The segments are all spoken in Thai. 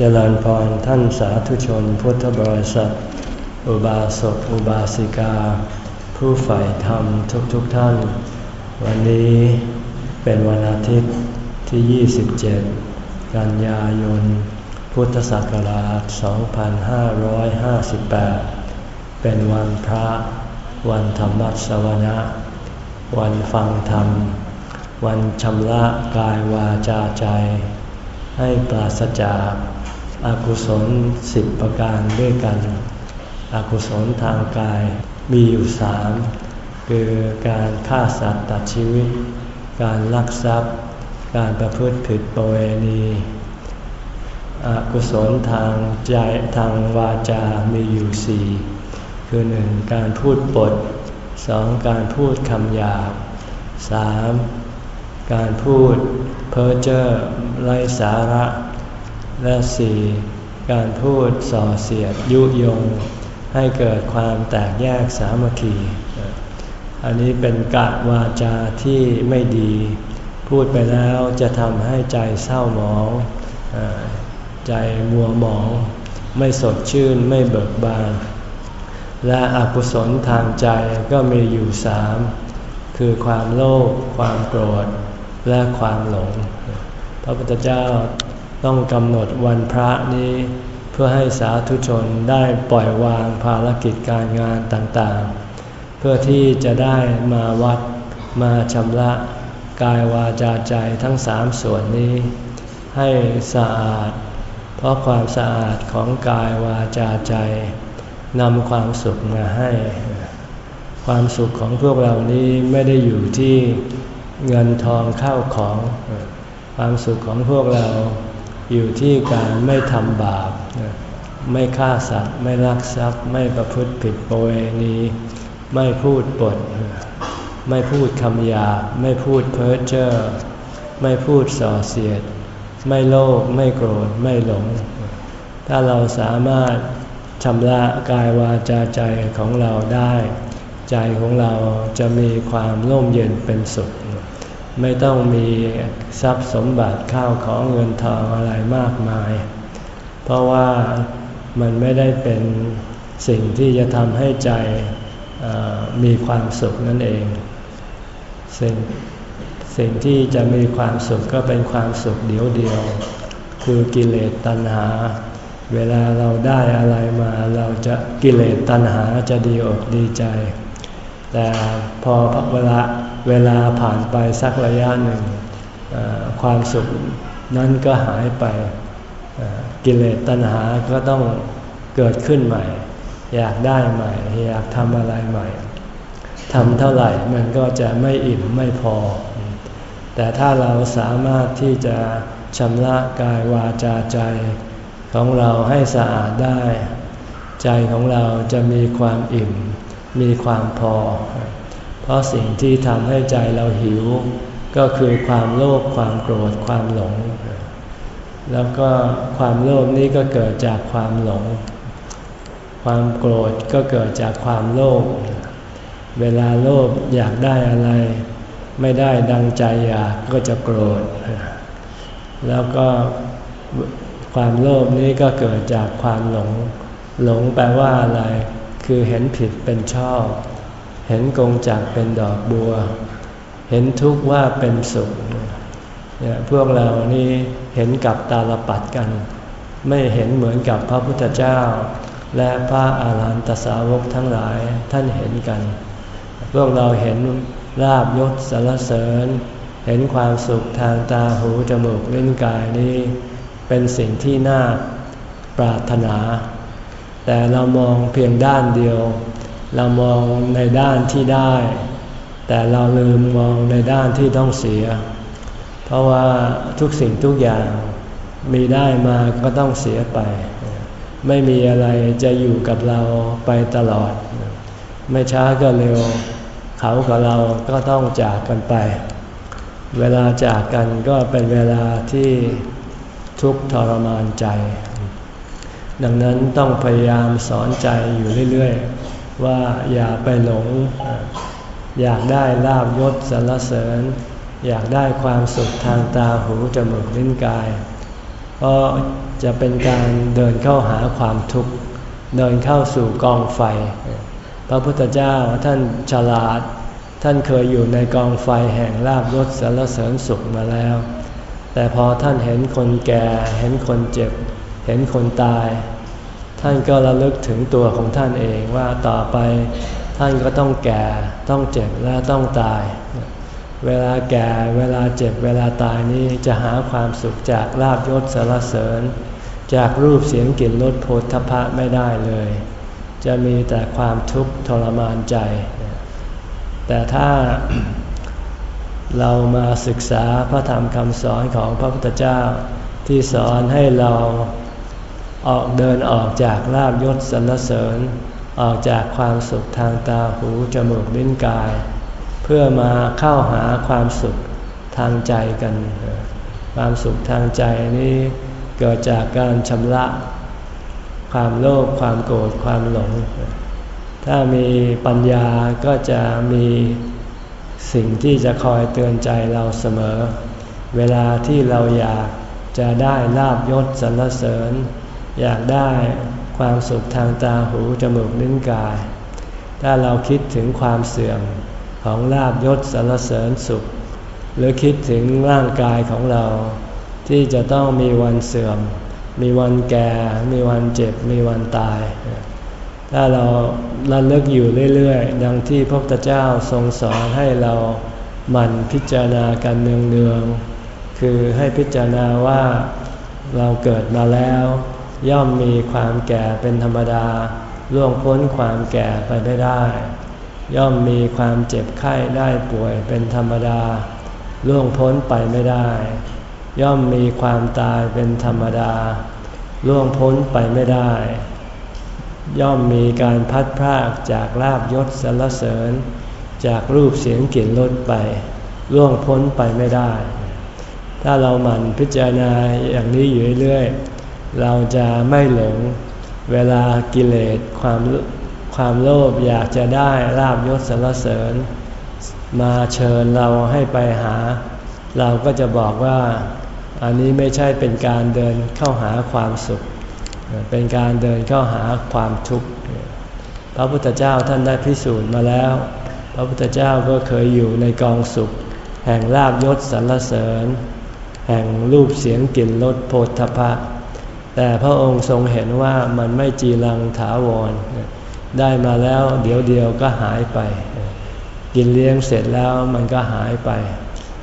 เจริญพรท่านสาธุชนพุทธบริษัท อุบาสกอุบาสิกา ผู้ใฝ่ธรรมทุกๆทท่าน วันนี้เป็นวันอาทิตย์ที่ 27 กันยายน พุทธศักราช 2558 เป็นวันพระ วันธรรมสวนะ วันฟังธรรม วันชำระกายวาจาใจ ให้ปราศจาก อากุศลสิบประการด้วยกันอกุศลทางกายมีอยู่สามคือการฆ่าสัตว์ตัดชีวิต การลักทรัพย์ การประพฤติผิดประเวณีอกุศลทางใจทางวาจา มีอยู่สี่คือหนึ่งการพูดปดสองการพูดคำหยาบสามการพูดเพ้อเจ้อไร้สาระ และสี่การพูดส่อเสียดยุยง ให้เกิดความแตกแยกสามัคคี อันนี้เป็นกะวาจาที่ไม่ดี พูดไปแล้วจะทำให้ใจเศร้าหมอง ใจมัวหมอง ไม่สดชื่นไม่เบิกบาน และอกุศลทางใจก็มีอยู่สามคือความโลภความโกรธและความหลง พระพุทธเจ้า ต้องกำหนดวันพระนี้ เพื่อให้สาธุชนได้ปล่อยวางภารกิจการงานต่างๆ เพื่อที่จะได้มาวัดมาชำระกายวาจาใจทั้งสามส่วนนี้ ให้สะอาด เพราะความสะอาดของกายวาจาใจนำความสุขมาให้ ความสุขของพวกเรานี้ไม่ได้อยู่ที่เงินทองเข้าของ ความสุขของพวกเรา อยู่ที่การไม่ทำบาป ไม่ฆ่าสัตว์ ไม่ลักทรัพย์ ไม่ประพฤติผิดประเวณีไม่พูดปด ไม่พูดคำหยาบ ไม่พูดเพ้อเจ้อ ไม่พูดส่อเสียด ไม่โลภ ไม่โกรธ ไม่หลง ถ้าเราสามารถชำระกายวาจาใจของเราได้ ใจของเราจะมีความร่มเย็นเป็นสุข ไม่ต้องมีทรัพย์สมบัติข้าวของเงินทองอะไรมากมาย เพราะว่ามันไม่ได้เป็นสิ่งที่จะทำให้ใจมีความสุขนั่นเอง สิ่งสิ่งที่จะมีความสุขก็เป็นความสุขเดียวเดียว คือกิเลสตัณหา เวลาเราได้อะไรมาเราจะกิเลสตัณหาจะดีอกดีใจ แต่พอเวลา เวลาผ่านไปสักระยะหนึ่ง ความสุขนั้นก็หายไปกิเลสตัณหาก็ต้องเกิดขึ้นใหม่ อยากได้ใหม่ อยากทำอะไรใหม่ทำเท่าไหร่มันก็จะไม่อิ่มไม่พอ แต่ถ้าเราสามารถที่จะชำระกายวาจาใจของเราให้สะอาดได้ ใจของเราจะมีความอิ่ม มีความพอ เพราะสิ่งที่ทำให้ใจเราหิว ก็คือความโลภความโกรธความหลง แล้วก็ความโลภนี้ก็เกิดจากความหลง ความโกรธก็เกิดจากความโลภเวลาโลภอยากได้อะไร ไม่ได้ดังใจอยากก็จะโกรธ แล้วก็ความโลภนี้ก็เกิดจากความหลง หลงแปลว่าอะไร คือเห็นผิดเป็นชอบ เห็นกงจากเป็นดอกบัว เห็นทุกข์ว่าเป็นสุขเนี่ยพวกเรานี่เห็นกับตาลปัดกัน ไม่เห็นเหมือนกับพระพุทธเจ้า และพระอาหารหันตสาวกทั้งหลายท่านเห็นกัน พวกเราเห็นลาบยศสารเสริญ เห็นความสุขทางตาหูจมูกลิ้นกายนี้ เป็นสิ่งที่น่าปรารถนา แต่เรามองเพียงด้านเดียว เรามองในด้านที่ได้ แต่เราลืมมองในด้านที่ต้องเสีย เพราะว่าทุกสิ่งทุกอย่างมีได้มาก็ต้องเสียไป ไม่มีอะไรจะอยู่กับเราไปตลอด ไม่ช้าก็เร็ว เขากับเราก็ต้องจากกันไป เวลาจากกันก็เป็นเวลาที่ทุกทรมานใจ ดังนั้นต้องพยายามสอนใจอยู่เรื่อยๆ ว่าอย่าไปหลง อยากได้ลาบยศสรรเสริญ อยากได้ความสุขทางตาหูจมูกลิ้นกาย เพราะจะเป็นการเดินเข้าหาความทุกข์ เดินเข้าสู่กองไฟ พระพุทธเจ้าท่านฉลาด ท่านเคยอยู่ในกองไฟแห่งลาบยศสารเสริญสุขมาแล้ว แต่พอท่านเห็นคนแก่ เห็นคนเจ็บ เห็นคนตาย ท่านก็ระลึกถึงตัวของท่านเองว่าต่อไปท่านก็ต้องแก่ ต้องเจ็บและต้องตาย เวลาแก่ เวลาเจ็บ เวลาตายนี้จะหาความสุขจากลาบยศสารเสริญ จากรูปเสียงกลิ่นรสโผฏฐพะไม่ได้เลย จะมีแต่ความทุกข์ทรมานใจ แต่ถ้าเรามาศึกษาพระธรรมคำสอนของพระพุทธเจ้าที่สอนให้เรา ออกเดินออกจากลาบยศสรรเสริญ ออกจากความสุขทางตาหูจมูกลิ้นกาย เพื่อมาเข้าหาความสุขทางใจกัน ความสุขทางใจนี้เกิดจากการชำระ ความโลภความโกรธความหลง ถ้ามีปัญญาก็จะมีสิ่งที่จะคอยเตือนใจเราเสมอ เวลาที่เราอยากจะได้ลาบยศสรรเสริญ อยากได้ความสุขทางตาหูจมูกลิ้นกาย ถ้าเราคิดถึงความเสื่อมของลาบยศสารเสริญสุข หรือคิดถึงร่างกายของเรา ที่จะต้องมีวันเสื่อม มีวันแก่ มีวันเจ็บ มีวันตาย ถ้าเราระลึกอยู่เรื่อยๆ ดังที่พระพุทธเจ้าทรงสอนให้เราหมั่นพิจารณากันเนืองๆ คือให้พิจารณาว่าเราเกิดมาแล้ว ย่อมมีความแก่เป็นธรรมดา ล่วงพ้นความแก่ไปไม่ได้ ย่อมมีความเจ็บไข้ได้ป่วยเป็นธรรมดา ล่วงพ้นไปไม่ได้ ย่อมมีความตายเป็นธรรมดา ล่วงพ้นไปไม่ได้ ย่อมมีการพัดพรากจากลาบยศสรรเสริญ จากรูปเสียงกลิ่นรสไป ล่วงพ้นไปไม่ได้ ถ้าเราหมั่นพิจารณาอย่างนี้อยู่เรื่อยๆ เราจะไม่หลงเวลากิเลสความความโลภอยากจะได้ลาบยศสรรเสริญ มาเชิญเราให้ไปหา เราก็จะบอกว่าอันนี้ไม่ใช่เป็นการเดินเข้าหาความสุข เป็นการเดินเข้าหาความทุกข์พระพุทธเจ้าท่านได้พิสูจน์มาแล้ว พระพุทธเจ้าก็เคยอยู่ในกองสุข แห่งลาบยศสรรเสริญ แห่งรูปเสียงกลิ่นรสโพธพะ แต่พระองค์ทรงเห็นว่ามันไม่จีรังถาวร ได้มาแล้วเดี๋ยวเดียวก็หายไป กินเลี้ยงเสร็จแล้วมันก็หายไป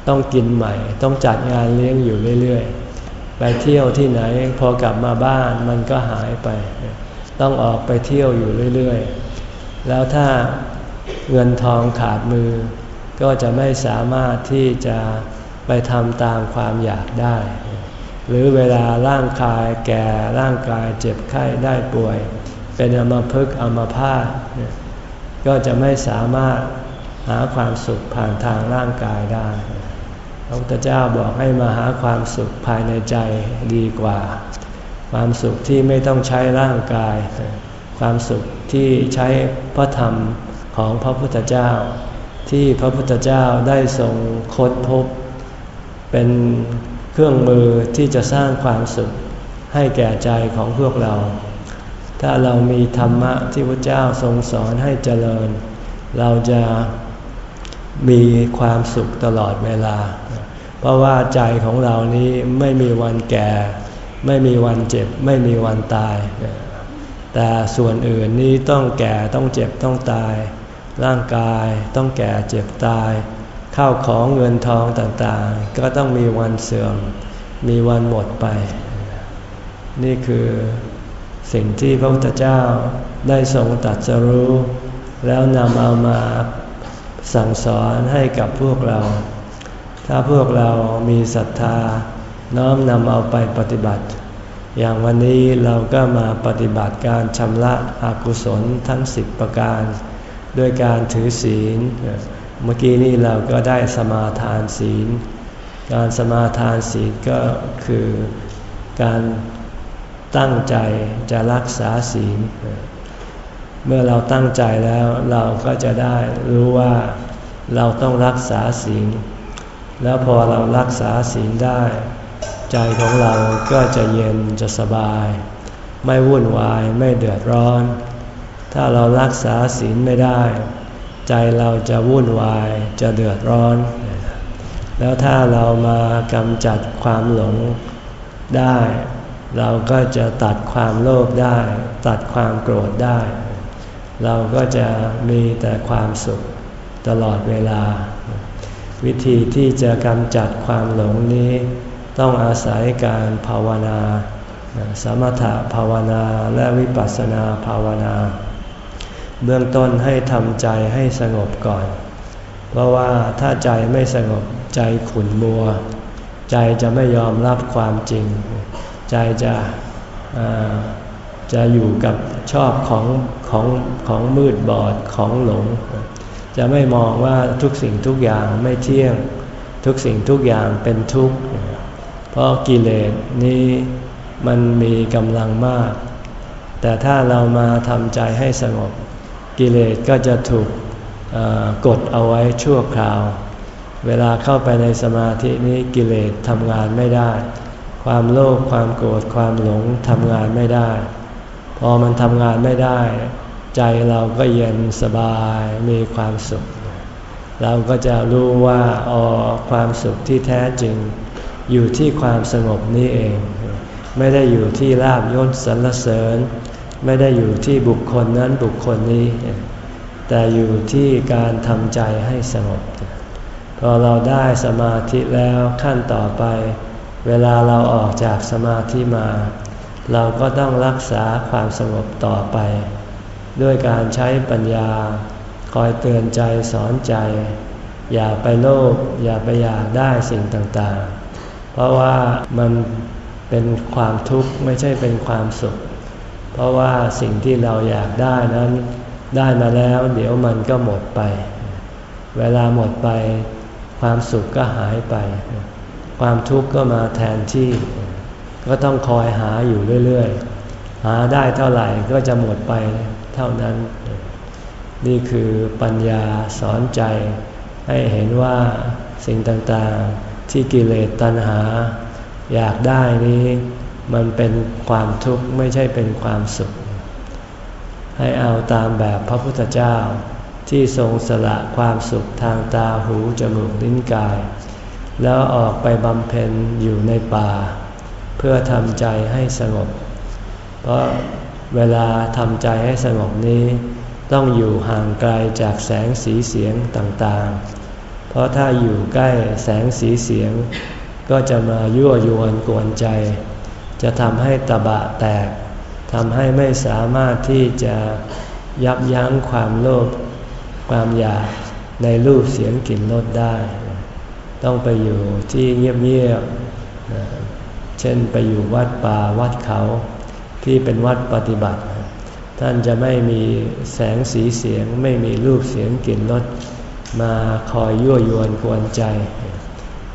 ต้องกินใหม่ ต้องจัดงานเลี้ยงอยู่เรื่อยๆ ไปเที่ยวที่ไหนพอกลับมาบ้านมันก็หายไป ต้องออกไปเที่ยวอยู่เรื่อยๆ แล้วถ้าเงินทองขาดมือ ก็จะไม่สามารถที่จะไปทำตามความอยากได้ หรือเวลาร่างกายแก่ร่างกายเจ็บไข้ได้ป่วย เป็นอมภพอมภาตก็จะไม่สามารถหาความสุขผ่านทางร่างกายได้ พระพุทธเจ้าบอกให้มาหาความสุขภายในใจดีกว่า ความสุขที่ไม่ต้องใช้ร่างกาย ความสุขที่ใช้พระธรรมของพระพุทธเจ้า ที่พระพุทธเจ้าได้ทรงค้นพบ เป็น เครื่องมือที่จะสร้างความสุขให้แก่ใจของพวกเรา ถ้าเรามีธรรมะที่พระเจ้าทรงสอนให้เจริญ เราจะมีความสุขตลอดเวลา เพราะว่าใจของเรานี้ไม่มีวันแก่ ไม่มีวันเจ็บ ไม่มีวันตาย แต่ส่วนอื่นนี้ต้องแก่ต้องเจ็บต้องตาย ร่างกายต้องแก่เจ็บตาย ข้าวของเงินทองต่างๆ ก็ต้องมีวันเสื่อม มีวันหมดไป นี่คือสิ่งที่พระพุทธเจ้าได้ทรงตัดสรู้ แล้วนำเอามาสั่งสอนให้กับพวกเรา ถ้าพวกเรามีศรัทธา น้อมนำเอาไปปฏิบัติ อย่างวันนี้เราก็มาปฏิบัติการชำระอกุศลทั้งสิบประการ ด้วยการถือศีล เมื่อกี้นี้เราก็ได้สมาทานศีล การสมาทานศีลก็คือการตั้งใจจะรักษาศีล เมื่อเราตั้งใจแล้วเราก็จะได้รู้ว่าเราต้องรักษาศีล แล้วพอเรารักษาศีลได้ ใจของเราก็จะเย็นจะสบาย ไม่วุ่นวายไม่เดือดร้อน ถ้าเรารักษาศีลไม่ได้ ใจเราจะวุ่นวายจะเดือดร้อน แล้วถ้าเรามากำจัดความหลงได้ เราก็จะตัดความโลภได้ ตัดความโกรธได้ เราก็จะมีแต่ความสุขตลอดเวลา วิธีที่จะกำจัดความหลงนี้ ต้องอาศัยการภาวนา สมถภาวนาและวิปัสสนาภาวนา เบื้องต้นให้ทำใจให้สงบก่อน เพราะว่าถ้าใจไม่สงบใจขุ่นมัว ใจจะไม่ยอมรับความจริง ใจจะจะอยู่กับชอบของของของมืดบอดของหลง จะไม่มองว่าทุกสิ่งทุกอย่างไม่เที่ยง ทุกสิ่งทุกอย่างเป็นทุกข์ เพราะกิเลสนี้มันมีกำลังมาก แต่ถ้าเรามาทำใจให้สงบ กิเลสก็จะถูกกดเอาไว้ชั่วคราว เวลาเข้าไปในสมาธินี้กิเลสทำงานไม่ได้ ความโลภความโกรธความหลงทำงานไม่ได้ พอมันทำงานไม่ได้ ใจเราก็เย็นสบายมีความสุข เราก็จะรู้ว่าอ๋อความสุขที่แท้จริง อยู่ที่ความสงบนี้เอง ไม่ได้อยู่ที่ลาบยศสรรเสริญ ไม่ได้อยู่ที่บุคคลนั้นบุคคลนี้ แต่อยู่ที่การทำใจให้สงบ พอเราได้สมาธิแล้วขั้นต่อไป เวลาเราออกจากสมาธิมา เราก็ต้องรักษาความสงบต่อไป ด้วยการใช้ปัญญา คอยเตือนใจสอนใจ อย่าไปโลภอย่าไปอยากได้สิ่งต่างๆ เพราะว่ามันเป็นความทุกข์ไม่ใช่เป็นความสุข เพราะว่าสิ่งที่เราอยากได้นั้น ได้มาแล้วเดี๋ยวมันก็หมดไป เวลาหมดไป ความสุขก็หายไป ความทุกข์ก็มาแทนที่ ก็ต้องคอยหาอยู่เรื่อยๆ หาได้เท่าไหร่ก็จะหมดไปเท่านั้น นี่คือปัญญาสอนใจ ให้เห็นว่าสิ่งต่างๆที่กิเลสตัณหา อยากได้นี้ มันเป็นความทุกข์ไม่ใช่เป็นความสุข ให้เอาตามแบบพระพุทธเจ้าที่ทรงสละความสุขทางตาหูจมูกลิ้นกาย แล้วออกไปบำเพ็ญอยู่ในป่า เพื่อทำใจให้สงบ เพราะเวลาทำใจให้สงบนี้ ต้องอยู่ห่างไกลจากแสงสีเสียงต่างๆ เพราะถ้าอยู่ใกล้แสงสีเสียง ก็จะมายั่วยวนกวนใจ จะทำให้ตะบะแตกทำให้ไม่สามารถที่จะยับยั้งความโลภความอยากในรูปเสียงกลิ่นรสได้ ต้องไปอยู่ที่เงียบๆเช่นไปอยู่วัดป่าวัดเขาที่เป็นวัดปฏิบัติ ท่านจะไม่มีแสงสีเสียงไม่มีรูปเสียงกลิ่นรสมาคอยยั่วยวนกวนใจ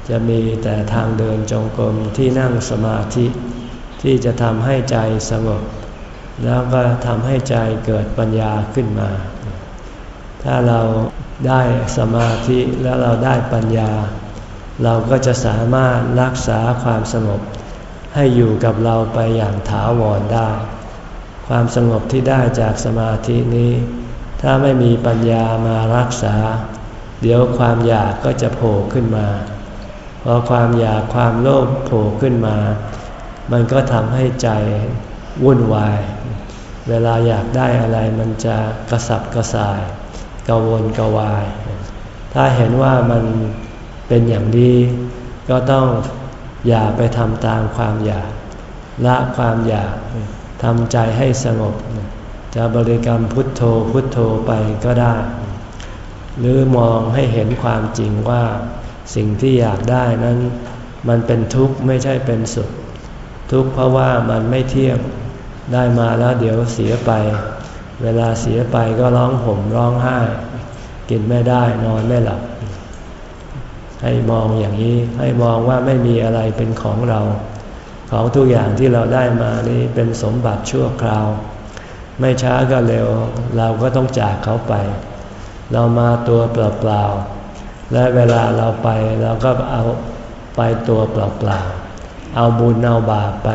จะมีแต่ทางเดินจงกรมที่นั่งสมาธิ ที่จะทำให้ใจสงบ แล้วก็ทำให้ใจเกิดปัญญาขึ้นมา ถ้าเราได้สมาธิแล้วเราได้ปัญญา เราก็จะสามารถรักษาความสงบ ให้อยู่กับเราไปอย่างถาวรได้ ความสงบที่ได้จากสมาธินี้ ถ้าไม่มีปัญญามารักษา เดี๋ยวความอยากก็จะโผล่ขึ้นมาพอความอยากความโลภโผล่ขึ้นมา มันก็ทำให้ใจวุ่นวาย เวลาอยากได้อะไรมันจะกระสับกระส่ายกวนกวาย ถ้าเห็นว่ามันเป็นอย่างดีก็ต้องอย่าไปทำตามความอยาก ละความอยากทำใจให้สงบ จะบริกรรมพุทโธพุทโธไปก็ได้ หรือมองให้เห็นความจริงว่าสิ่งที่อยากได้นั้น มันเป็นทุกข์ไม่ใช่เป็นสุข ทุกข์เพราะว่ามันไม่เที่ยงได้มาแล้วเดี๋ยวเสียไป เวลาเสียไปก็ร้องห่มร้องไห้ กินไม่ได้นอนไม่หลับ ให้มองอย่างนี้ให้มองว่าไม่มีอะไรเป็นของเรา ของทุกอย่างที่เราได้มานี่เป็นสมบัติชั่วคราว ไม่ช้าก็เร็ว เราก็ต้องจากเขาไป เรามาตัวเปล่าๆและเวลาเราไปเราก็เอาไปตัวเปล่าๆ เอาบุญเอาบาปไป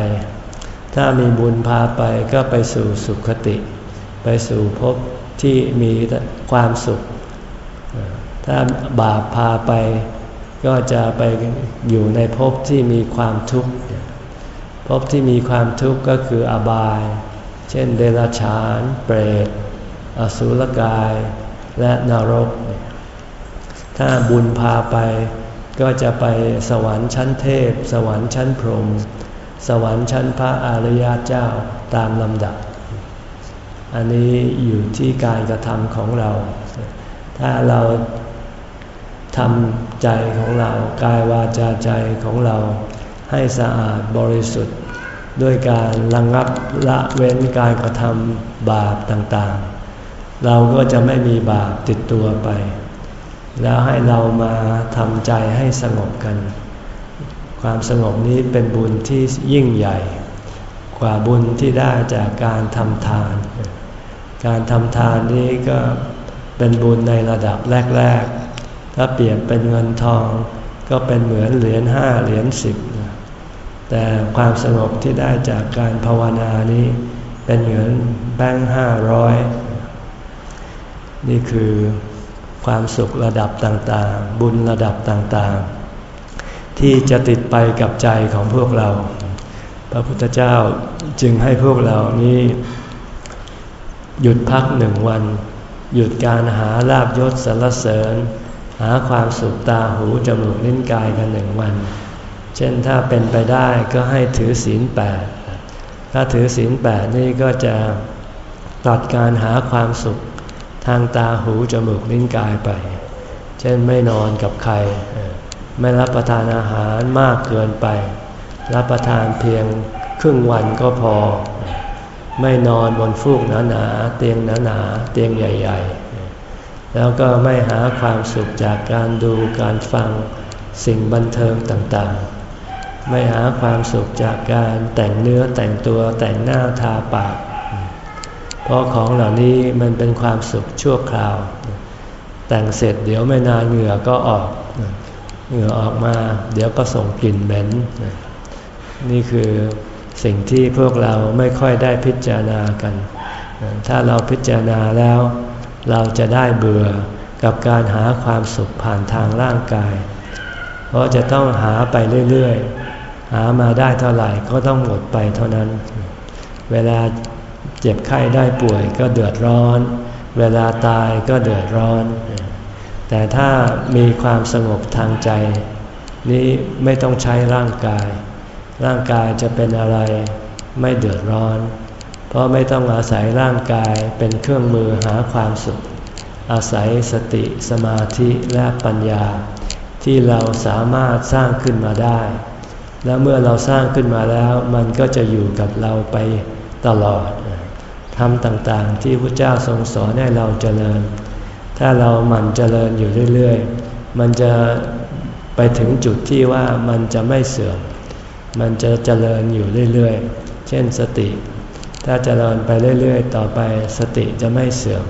ถ้ามีบุญพาไปก็ไปสู่สุขติ ไปสู่ภพที่มีความสุข ถ้าบาปพาไปก็จะไปอยู่ในภพที่มีความทุกข์ภพที่มีความทุกข์ก็คืออบาย เช่นเดรัจฉาน เปรต อสุรกาย และนรก ถ้าบุญพาไป ก็จะไปสวรรค์ชั้นเทพ สวรรค์ชั้นพรหมสวรรค์ชั้นพระอริยเจ้าตามลำดับ อันนี้อยู่ที่การกระทำของเรา ถ้าเราทำใจของเรากายวาจาใจของเราให้สะอาดบริสุทธิ์ ด้วยการระงงับละเว้นการกระทำบาปต่างๆ เราก็จะไม่มีบาปติดตัวไป แล้วให้เรามาทำใจให้สงบกัน ความสงบนี้เป็นบุญที่ยิ่งใหญ่ กว่าบุญที่ได้จากการทำทาน การทำทานนี้ก็เป็นบุญในระดับแรก ๆ ถ้าเปรียบเป็นเงินทองก็เป็นเหมือนเหรียญห้าเหรียญสิบแต่ความสงบที่ได้จากการภาวนานี้ เป็นเหมือนแบงค์ห้าร้อยนี่คือ ความสุขระดับต่างๆ บุญระดับต่างๆ ที่จะติดไปกับใจของพวกเรา พระพุทธเจ้าจึงให้พวกเรานี้ หยุดพักหนึ่งวัน หยุดการหาลาบยศสรรเสริญ หาความสุขตาหูจมูกลิ้นกายกันหนึ่งวัน เช่นถ้าเป็นไปได้ก็ให้ถือศีลแปดถ้าถือศีลแปดนี่ก็จะตัดการหาความสุข ทางตาหูจมูกลิ้นกายไป เช่นไม่นอนกับใคร ไม่รับประทานอาหารมากเกินไป รับประทานเพียงครึ่งวันก็พอ ไม่นอนบนฟูกหนาๆเตียงหนาๆเตียงใหญ่ ๆ แล้วก็ไม่หาความสุขจากการดูการฟังสิ่งบันเทิงต่างๆ ไม่หาความสุขจากการแต่งเนื้อแต่งตัวแต่งหน้าทาปาก เพราะของเหล่านี้มันเป็นความสุขชั่วคราว แต่งเสร็จเดี๋ยวไม่นานเหงื่อก็ออกเหงื่อออกมา เดี๋ยวก็ส่งกลิ่นเหม็นนี่คือสิ่งที่พวกเราไม่ค่อยได้พิจารณากัน ถ้าเราพิจารณาแล้ว เราจะได้เบื่อกับการหาความสุขผ่านทางร่างกาย เพราะจะต้องหาไปเรื่อยๆ หามาได้เท่าไหร่ก็ต้องหมดไปเท่านั้น เวลา เจ็บไข้ได้ป่วยก็เดือดร้อน เวลาตายก็เดือดร้อน แต่ถ้ามีความสงบทางใจ นี้ไม่ต้องใช้ร่างกาย ร่างกายจะเป็นอะไรไม่เดือดร้อน เพราะไม่ต้องอาศัยร่างกายเป็นเครื่องมือหาความสุข อาศัยสติสมาธิและปัญญา ที่เราสามารถสร้างขึ้นมาได้ แล้วเมื่อเราสร้างขึ้นมาแล้วมันก็จะอยู่กับเราไปตลอด ทำต่างๆ ที่พระเจ้าทรงสอนให้เราเจริญ ถ้าเราหมั่นเจริญอยู่เรื่อยๆ มันจะไปถึงจุดที่ว่ามันจะไม่เสื่อม มันจะเจริญอยู่เรื่อยๆ เช่นสติ ถ้าเจริญไปเรื่อยๆ ต่อไปสติจะไม่เสื่อม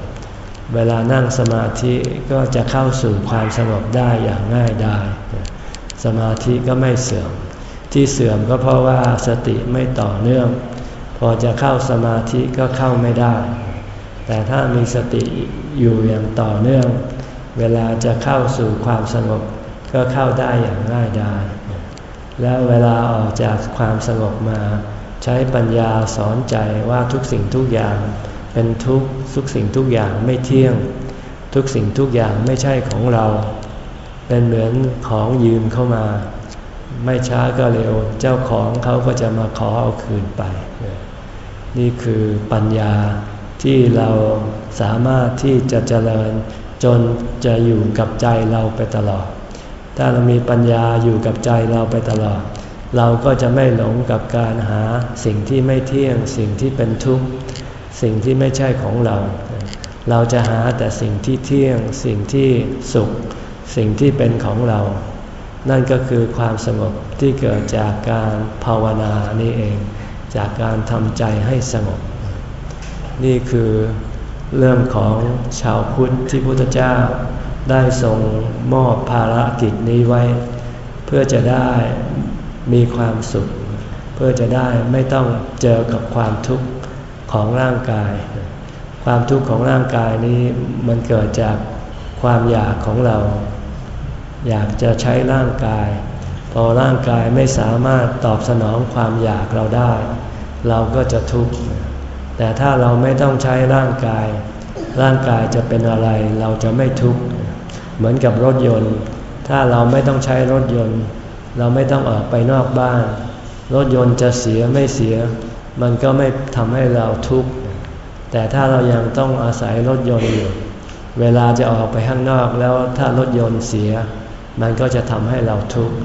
เวลานั่งสมาธิก็จะเข้าสู่ความสงบได้อย่างง่ายดาย สมาธิก็ไม่เสื่อม ที่เสื่อมก็เพราะว่าสติไม่ต่อเนื่อง อจะเข้าสมาธิก็เข้าไม่ได้ แต่ถ้ามีสติอยู่อย่างต่อเนื่อง เวลาจะเข้าสู่ความสงบก็เข้าได้อย่างง่ายดายแล้วเวลาออกจากความสงบมา ใช้ปัญญาสอนใจว่าทุกสิ่งทุกอย่างเป็นทุกทุกสิ่งทุกอย่างไม่เที่ยง ทุกสิ่งทุกอย่างไม่ใช่ของเรา เป็นเหมือนของยืมเข้ามา ไม่ช้าก็เร็ว เจ้าของเขาก็จะมาขอเอาคืนไป นี่คือปัญญาที่เราสามารถที่จะเจริญจนจะอยู่กับใจเราไปตลอด ถ้าเรามีปัญญาอยู่กับใจเราไปตลอด เราก็จะไม่หลงกับการหาสิ่งที่ไม่เที่ยง สิ่งที่เป็นทุกข์ สิ่งที่ไม่ใช่ของเรา เราจะหาแต่สิ่งที่เที่ยง สิ่งที่สุข สิ่งที่เป็นของเรา นั่นก็คือความสงบที่เกิดจากการภาวนานี่เอง จากการทำใจให้สงบ นี่คือเรื่องของชาวพุทธที่พุทธเจ้าได้ทรงมอบภารกิจนี้ไว้ เพื่อจะได้มีความสุข เพื่อจะได้ไม่ต้องเจอกับความทุกข์ของร่างกาย ความทุกข์ของร่างกายนี้มันเกิดจากความอยากของเรา อยากจะใช้ร่างกาย พอร่างกายไม่สามารถตอบสนองความอยากเราได้ เราก็จะทุกข์ แต่ถ้าเราไม่ต้องใช้ร่างกาย ร่างกายจะเป็นอะไรเราจะไม่ทุกข์ เหมือนกับรถยนต์ ถ้าเราไม่ต้องใช้รถยนต์ เราไม่ต้องออกไปนอกบ้าน รถยนต์จะเสียไม่เสีย มันก็ไม่ทำให้เราทุกข์ แต่ถ้าเรายังต้องอาศัยรถยนต์อยู่ เวลาจะออกไปข้างนอกแล้วถ้ารถยนต์เสีย มันก็จะทำให้เราทุกข์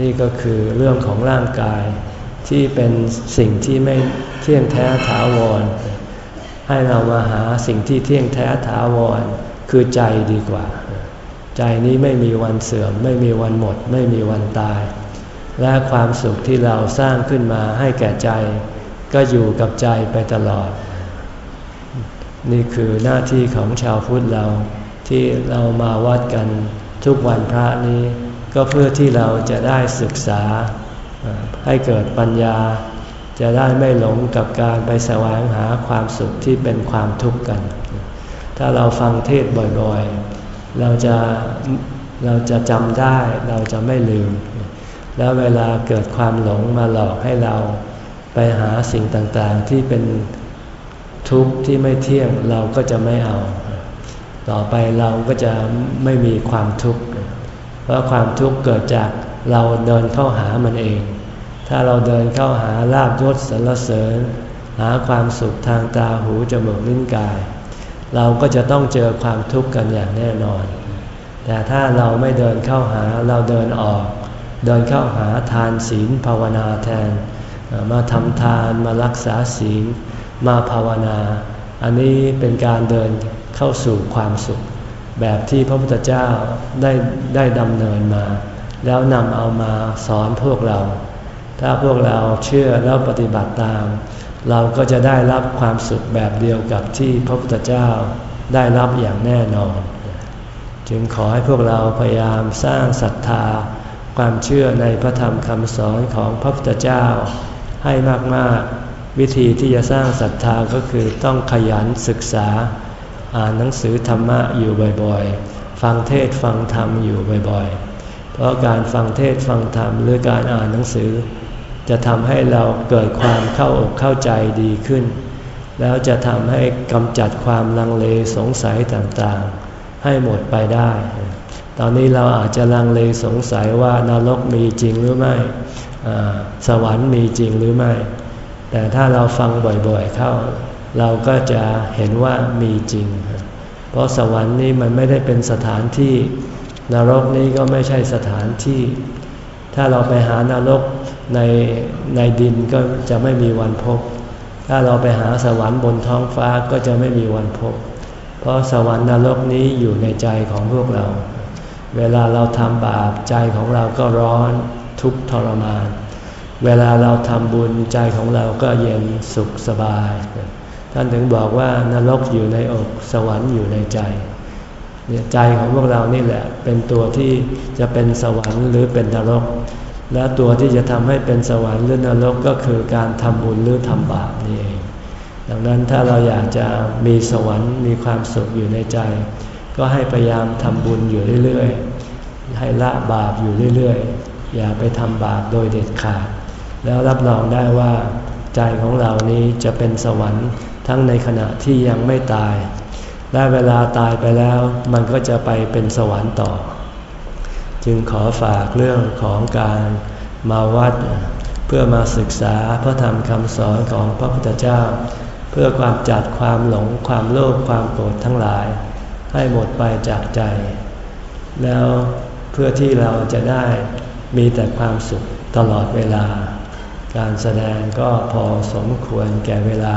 นี่ก็คือเรื่องของร่างกาย ที่เป็นสิ่งที่ไม่เที่ยงแท้ถาวร ให้เรามาหาสิ่งที่เที่ยงแท้ถาวร คือใจดีกว่า ใจนี้ไม่มีวันเสื่อม ไม่มีวันหมด ไม่มีวันตาย และความสุขที่เราสร้างขึ้นมาให้แก่ใจ ก็อยู่กับใจไปตลอด นี่คือหน้าที่ของชาวพุทธเราที่เรามาวัดกันทุกวันพระนี้ ก็เพื่อที่เราจะได้ศึกษา ให้เกิดปัญญา จะได้ไม่หลงกับการไปแสวงหาความสุขที่เป็นความทุกข์กัน ถ้าเราฟังเทศบ่อยๆ เราจะเราจะจำได้เราจะไม่ลืม แล้วเวลาเกิดความหลงมาหลอกให้เราไปหาสิ่งต่างๆที่เป็นทุกข์ที่ไม่เที่ยงเราก็จะไม่เอา ต่อไปเราก็จะไม่มีความทุกข์ เพราะความทุกข์เกิดจาก เราเดินเข้าหามันเอง ถ้าเราเดินเข้าหาลาบยศสรรเสริญ หาความสุขทางตาหูจมูกลิ้นกาย เราก็จะต้องเจอความทุกข์กันอย่างแน่นอน แต่ถ้าเราไม่เดินเข้าหาเราเดินออก เดินเข้าหาทานศีลภาวนาแทน มาทำทานมารักษาศีล มาภาวนา อันนี้เป็นการเดินเข้าสู่ความสุข แบบที่พระพุทธเจ้าได้ได้ดำเนินมา แล้วนำเอามาสอนพวกเรา ถ้าพวกเราเชื่อแล้วปฏิบัติตาม เราก็จะได้รับความสุขแบบเดียวกับที่พระพุทธเจ้าได้รับอย่างแน่นอน จึงขอให้พวกเราพยายามสร้างศรัทธา ความเชื่อในพระธรรมคำสอนของพระพุทธเจ้าให้มากๆ วิธีที่จะสร้างศรัทธาก็คือต้องขยันศึกษา อ่านหนังสือธรรมะอยู่บ่อยๆ ฟังเทศฟังธรรมอยู่บ่อยๆ เพราะการฟังเทศฟังธรรมหรือการอ่านหนังสือ จะทำให้เราเกิดความเข้าอกเข้าใจดีขึ้น แล้วจะทำให้กำจัดความลังเลสงสัยต่างๆ ให้หมดไปได้ ตอนนี้เราอาจจะลังเลสงสัยว่านรกมีจริงหรือไม่สวรรค์มีจริงหรือไม่ แต่ถ้าเราฟังบ่อยๆเข้า เราก็จะเห็นว่ามีจริง เพราะสวรรค์นี้มันไม่ได้เป็นสถานที่ นรกนี้ก็ไม่ใช่สถานที่ ถ้าเราไปหานรกในในดินก็จะไม่มีวันพบ ถ้าเราไปหาสวรรค์บนท้องฟ้าก็จะไม่มีวันพบ เพราะสวรรค์นรกนี้อยู่ในใจของพวกเรา เวลาเราทำบาปใจของเราก็ร้อนทุกข์ทรมาน เวลาเราทำบุญใจของเราก็เย็นสุขสบาย ท่านถึงบอกว่านรกอยู่ในอกสวรรค์อยู่ในใจ ใจของพวกเรานี่แหละเป็นตัวที่จะเป็นสวรรค์หรือเป็นนรก และตัวที่จะทำให้เป็นสวรรค์หรือนรกก็คือการทำบุญหรือทำบาปนี่เอง ดังนั้นถ้าเราอยากจะมีสวรรค์มีความสุขอยู่ในใจ ก็ให้พยายามทำบุญอยู่เรื่อยๆ ให้ละบาปอยู่เรื่อยๆ อย่าไปทำบาปโดยเด็ดขาด แล้วรับรองได้ว่า ใจของเรานี้จะเป็นสวรรค์ทั้งในขณะที่ยังไม่ตาย และเวลาตายไปแล้วมันก็จะไปเป็นสวรรค์ต่อ จึงขอฝากเรื่องของการมาวัด เพื่อมาศึกษาพระธรรมคำสอนของพระพุทธเจ้า เพื่อความจัดความหลงความโลภความโกรธทั้งหลาย ให้หมดไปจากใจ แล้วเพื่อที่เราจะได้มีแต่ความสุขตลอดเวลา การแสดงก็พอสมควรแก่เวลา